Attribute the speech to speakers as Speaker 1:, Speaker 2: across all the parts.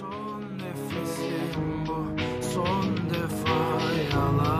Speaker 1: Son nefesim bu son defa yalan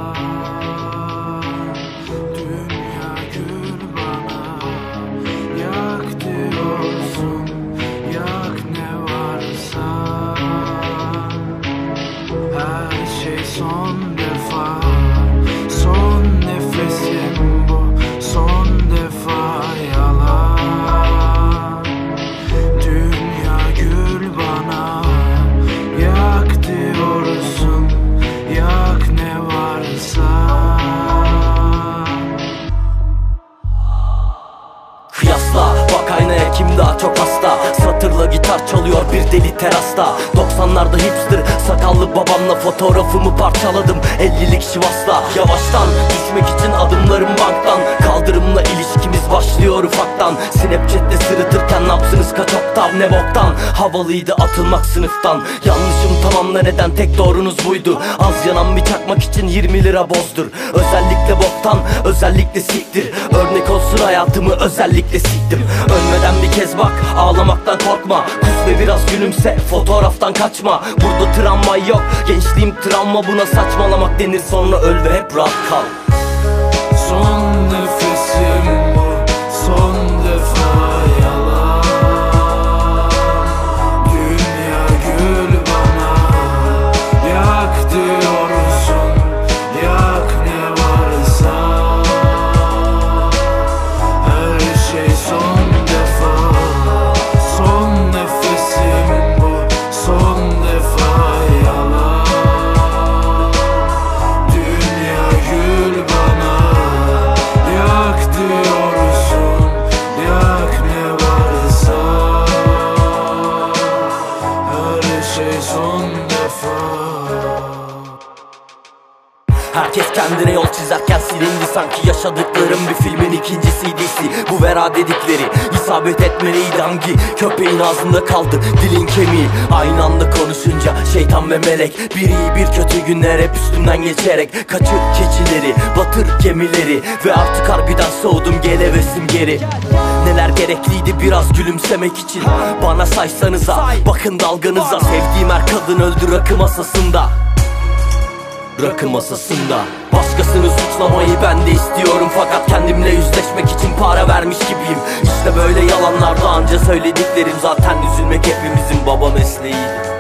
Speaker 2: terasta. 90'larda hipster sakallı babamla fotoğrafımı parçaladım. 50'lik şivasla Yavaştan düşmek için adımlarım banktan. Kaldırımla başlıyor ufaktan. Snapchat'te sırıtırken nabzınız kaç oktav ne boktan? Havalıydı atılmak sınıftan. Yanlışım tamamla neden? Tek doğrunuz buydu. Az yanan bir çakmak için 20 lira bozdur. Özellikle boktan özellikle siktir. Örnek olsun hayatımı özellikle siktim. Ölmeden bir kez bak ağlamaktan korkma. Kus ve biraz gülümse fotoğraftan kaçma. Burada travma yok. Gençliğim travma buna saçmalamak denir. Sonra öl ve hep rahat kal.
Speaker 1: Son son defa
Speaker 2: Herkes kendine yol çizerken silindi sanki yaşadıklarım bir filmin ikinci CD'si Bu vera dedikleri isabet etmeliydi hangi köpeğin ağzında kaldı dilin kemiği. Aynı anda konuşunca şeytan ve melek. Bir iyi bir kötü günler hep üstümden geçerek Kaçır keçileri batır gemileri. Ve artık harbiden soğudum gelevesim geri. Neler gerekliydi biraz gülümsemek için. Bana saysanıza bakın dalganıza. Sevdiğim her kadın öldü rakı masasında. Rakı masasında. Başkasını suçlamayı ben de istiyorum. Fakat kendimle yüzleşmek için para vermiş gibiyim. İşte böyle yalanlarda anca söylediklerim. Zaten üzülmek hepimizin baba mesleğiydi